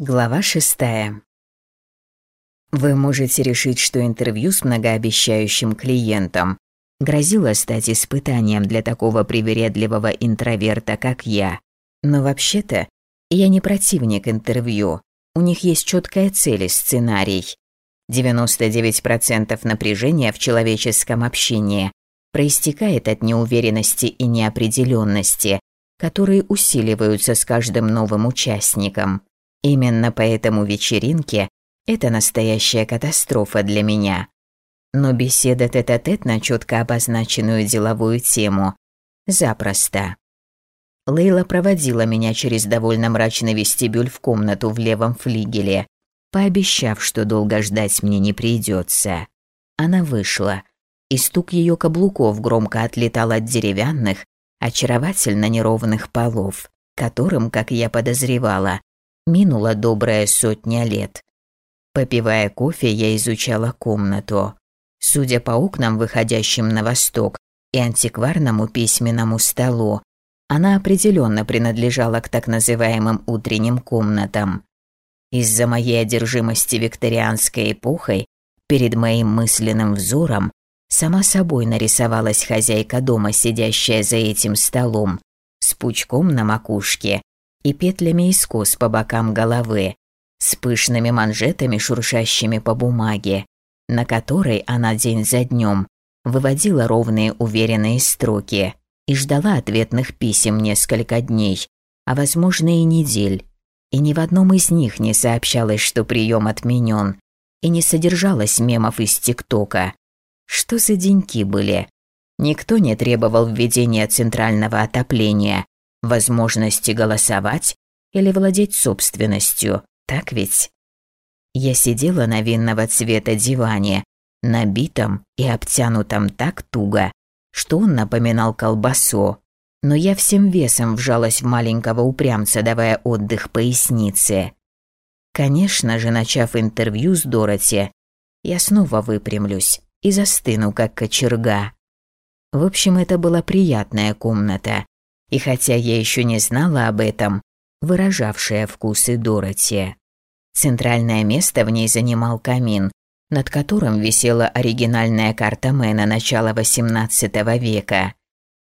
Глава шестая. Вы можете решить, что интервью с многообещающим клиентом грозило стать испытанием для такого привередливого интроверта, как я. Но вообще-то я не противник интервью. У них есть четкая цель и сценарий. 99% напряжения в человеческом общении проистекает от неуверенности и неопределенности, которые усиливаются с каждым новым участником. Именно поэтому вечеринки – это настоящая катастрофа для меня. Но беседа тет-а-тет на четко обозначенную деловую тему – запросто. Лейла проводила меня через довольно мрачный вестибюль в комнату в левом флигеле, пообещав, что долго ждать мне не придется. Она вышла, и стук ее каблуков громко отлетал от деревянных, очаровательно неровных полов, которым, как я подозревала, Минула добрая сотня лет. Попивая кофе, я изучала комнату. Судя по окнам, выходящим на восток, и антикварному письменному столу, она определенно принадлежала к так называемым утренним комнатам. Из-за моей одержимости викторианской эпохой перед моим мысленным взором сама собой нарисовалась хозяйка дома, сидящая за этим столом, с пучком на макушке и петлями из кос по бокам головы, с пышными манжетами, шуршащими по бумаге, на которой она день за днем выводила ровные уверенные строки и ждала ответных писем несколько дней, а возможно и недель. И ни в одном из них не сообщалось, что прием отменен, и не содержалось мемов из ТикТока. Что за деньки были? Никто не требовал введения центрального отопления, возможности голосовать или владеть собственностью, так ведь? Я сидела на винного цвета диване, набитом и обтянутом так туго, что он напоминал колбасу, но я всем весом вжалась в маленького упрямца, давая отдых пояснице. Конечно же, начав интервью с Дороти, я снова выпрямлюсь и застыну, как кочерга. В общем, это была приятная комната, и хотя я еще не знала об этом, выражавшая вкусы Дороти. Центральное место в ней занимал камин, над которым висела оригинальная карта Мэна начала XVIII века.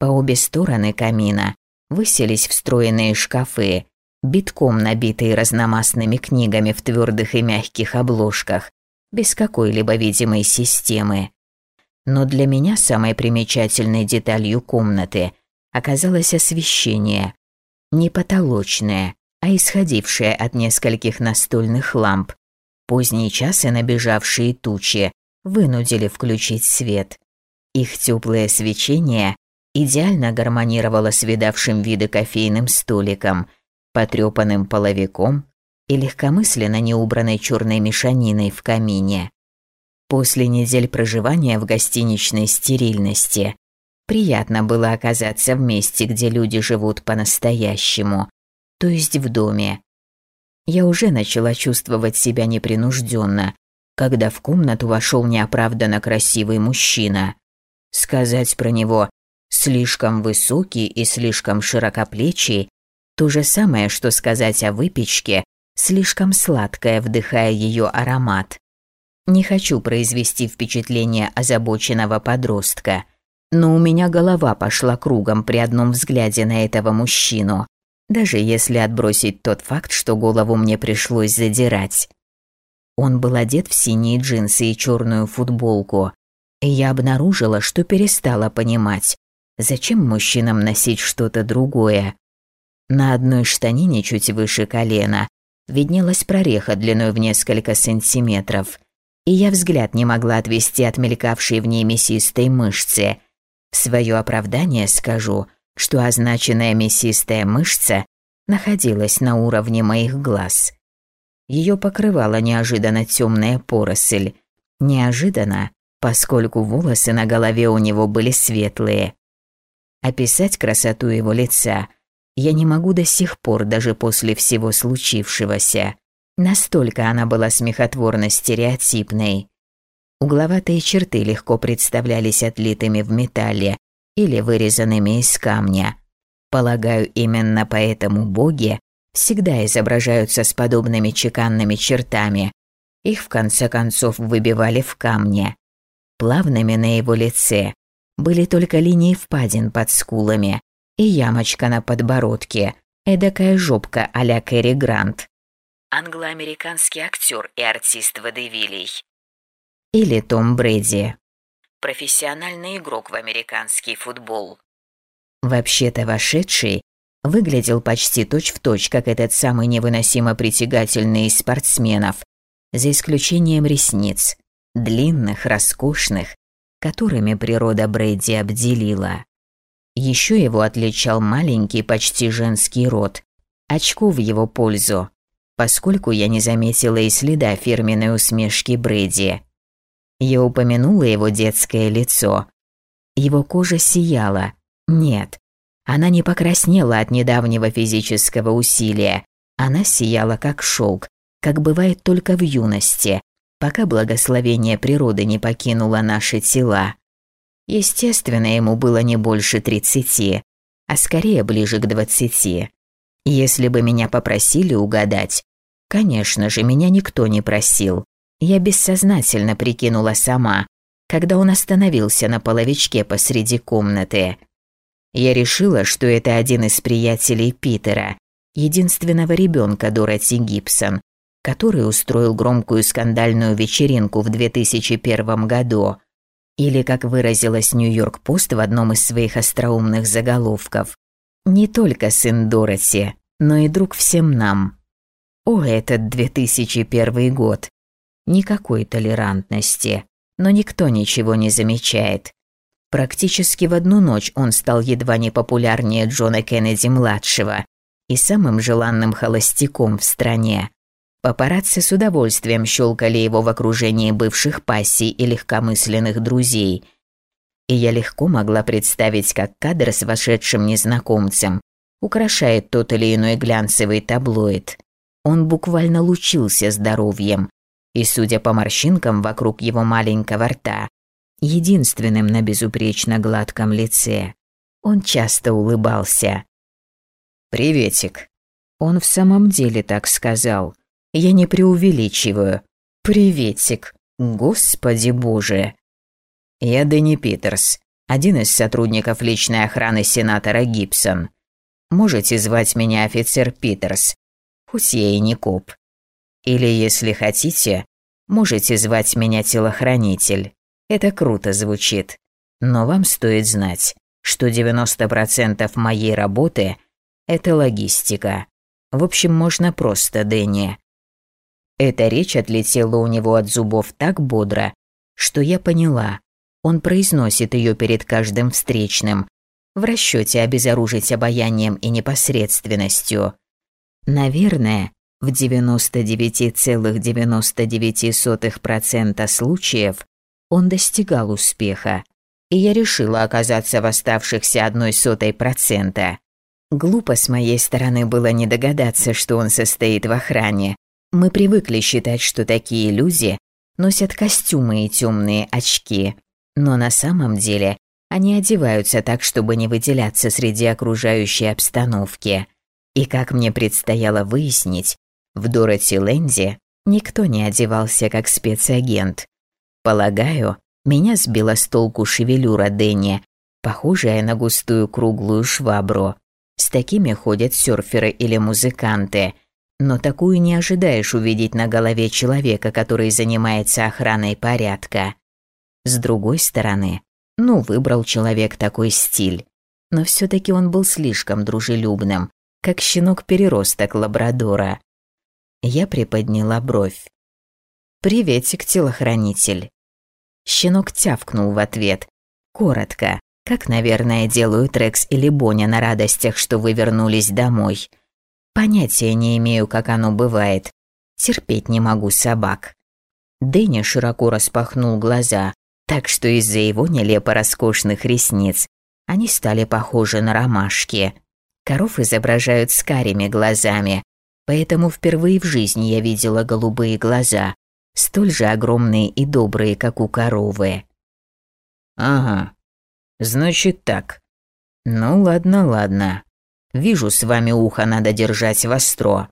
По обе стороны камина высились встроенные шкафы, битком набитые разномастными книгами в твердых и мягких обложках, без какой-либо видимой системы. Но для меня самой примечательной деталью комнаты оказалось освещение. Не потолочное, а исходившее от нескольких настольных ламп. Поздний час и набежавшие тучи вынудили включить свет. Их теплое свечение идеально гармонировало с видавшим виды кофейным столиком, потрепанным половиком и легкомысленно неубранной черной мешаниной в камине. После недель проживания в гостиничной стерильности Приятно было оказаться в месте, где люди живут по-настоящему, то есть в доме. Я уже начала чувствовать себя непринужденно, когда в комнату вошел неоправданно красивый мужчина. Сказать про него «слишком высокий и слишком широкоплечий» то же самое, что сказать о выпечке, слишком сладкая, вдыхая ее аромат. Не хочу произвести впечатление озабоченного подростка – но у меня голова пошла кругом при одном взгляде на этого мужчину, даже если отбросить тот факт, что голову мне пришлось задирать. Он был одет в синие джинсы и черную футболку, и я обнаружила, что перестала понимать, зачем мужчинам носить что-то другое. На одной штанине чуть выше колена виднелась прореха длиной в несколько сантиметров, и я взгляд не могла отвести от мелькавшей в ней мясистой мышцы – в свое оправдание скажу, что означенная мясистая мышца находилась на уровне моих глаз. Ее покрывала неожиданно темная поросль. Неожиданно, поскольку волосы на голове у него были светлые. Описать красоту его лица я не могу до сих пор, даже после всего случившегося. Настолько она была смехотворно стереотипной. Угловатые черты легко представлялись отлитыми в металле или вырезанными из камня. Полагаю, именно поэтому боги всегда изображаются с подобными чеканными чертами. Их в конце концов выбивали в камне. Плавными на его лице были только линии впадин под скулами и ямочка на подбородке, эдакая жопка а-ля Кэрри Грант. Англоамериканский актер и артист водевилей. Или Том Брэди. Профессиональный игрок в американский футбол. Вообще-то вошедший выглядел почти точь-в-точь, точь, как этот самый невыносимо притягательный из спортсменов, за исключением ресниц, длинных, роскошных, которыми природа Брэди обделила. Еще его отличал маленький, почти женский рот, очко в его пользу, поскольку я не заметила и следа фирменной усмешки Брэди. Я упомянула его детское лицо. Его кожа сияла. Нет, она не покраснела от недавнего физического усилия. Она сияла как шелк, как бывает только в юности, пока благословение природы не покинуло наши тела. Естественно, ему было не больше тридцати, а скорее ближе к двадцати. Если бы меня попросили угадать, конечно же, меня никто не просил. Я бессознательно прикинула сама, когда он остановился на половичке посреди комнаты. Я решила, что это один из приятелей Питера, единственного ребенка Дороти Гибсон, который устроил громкую скандальную вечеринку в 2001 году – или, как выразилась Нью-Йорк-Пост в одном из своих остроумных заголовков, не только сын Дороти, но и друг всем нам. О, этот 2001 год. Никакой толерантности, но никто ничего не замечает. Практически в одну ночь он стал едва не популярнее Джона Кеннеди-младшего и самым желанным холостяком в стране. Папарацци с удовольствием щелкали его в окружении бывших пассий и легкомысленных друзей. И я легко могла представить, как кадр с вошедшим незнакомцем украшает тот или иной глянцевый таблоид. Он буквально лучился здоровьем, и, судя по морщинкам вокруг его маленького рта, единственным на безупречно гладком лице, он часто улыбался. «Приветик». Он в самом деле так сказал. Я не преувеличиваю. Приветик. Господи боже. Я Дэнни Питерс, один из сотрудников личной охраны сенатора Гибсон. Можете звать меня офицер Питерс, хоть я и не коп. Или, если хотите, можете звать меня телохранитель. Это круто звучит. Но вам стоит знать, что 90% моей работы – это логистика. В общем, можно просто Дэнни. Эта речь отлетела у него от зубов так бодро, что я поняла. Он произносит ее перед каждым встречным, в расчете обезоружить обаянием и непосредственностью. Наверное, в 99,99% случаев он достигал успеха, и я решила оказаться в оставшихся одной сотой процента. Глупо с моей стороны было не догадаться, что он состоит в охране, мы привыкли считать, что такие люди носят костюмы и темные очки, но на самом деле они одеваются так, чтобы не выделяться среди окружающей обстановки. И как мне предстояло выяснить, в Дороти Лэнди никто не одевался как спецагент. Полагаю, меня сбила с толку шевелюра Дэнни, похожая на густую круглую швабру. С такими ходят серферы или музыканты – но такую не ожидаешь увидеть на голове человека, который занимается охраной порядка. С другой стороны, ну, выбрал человек такой стиль. Но все-таки он был слишком дружелюбным, как щенок-переросток лабрадора. Я приподняла бровь. «Приветик, телохранитель». Щенок тявкнул в ответ. Коротко, как, наверное, делают Рекс или Боня на радостях, что вы вернулись домой. Понятия не имею, как оно бывает. Терпеть не могу собак. Дэнни широко распахнул глаза, так что из-за его нелепо роскошных ресниц они стали похожи на ромашки. Коров изображают с карими глазами, поэтому впервые в жизни я видела голубые глаза, столь же огромные и добрые, как у коровы. «Ага, значит так. Ну ладно, ладно. Вижу, с вами ухо надо держать востро.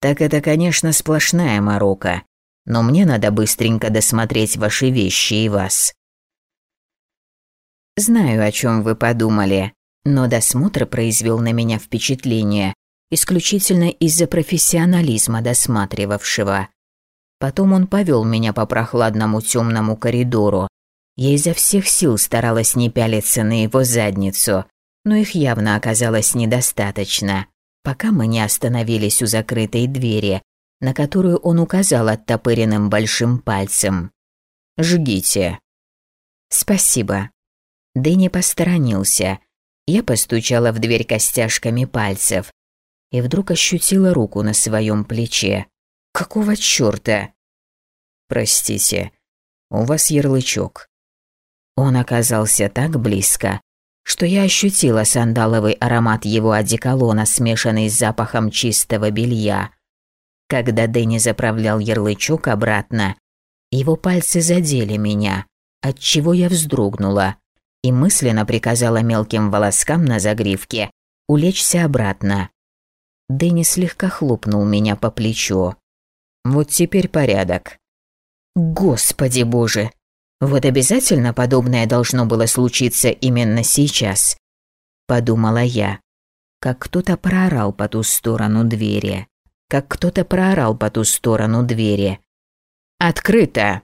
Так это, конечно, сплошная морока, но мне надо быстренько досмотреть ваши вещи и вас. Знаю, о чем вы подумали, но досмотр произвел на меня впечатление исключительно из-за профессионализма досматривавшего. Потом он повел меня по прохладному темному коридору. Я изо всех сил старалась не пялиться на его задницу, но их явно оказалось недостаточно, пока мы не остановились у закрытой двери, на которую он указал оттопыренным большим пальцем. «Жгите». «Спасибо», Дэнни посторонился. Я постучала в дверь костяшками пальцев и вдруг ощутила руку на своем плече. Какого чёрта? Простите, у вас ярлычок. Он оказался так близко, что я ощутила сандаловый аромат его одеколона, смешанный с запахом чистого белья. Когда Дэнни заправлял ярлычок обратно, его пальцы задели меня, отчего я вздрогнула и мысленно приказала мелким волоскам на загривке улечься обратно. Дэнни слегка хлопнул меня по плечу. «Вот теперь порядок». «Господи боже! Вот обязательно подобное должно было случиться именно сейчас», – подумала я. Как кто-то проорал по ту сторону двери. Как кто-то проорал по ту сторону двери. «Открыто!»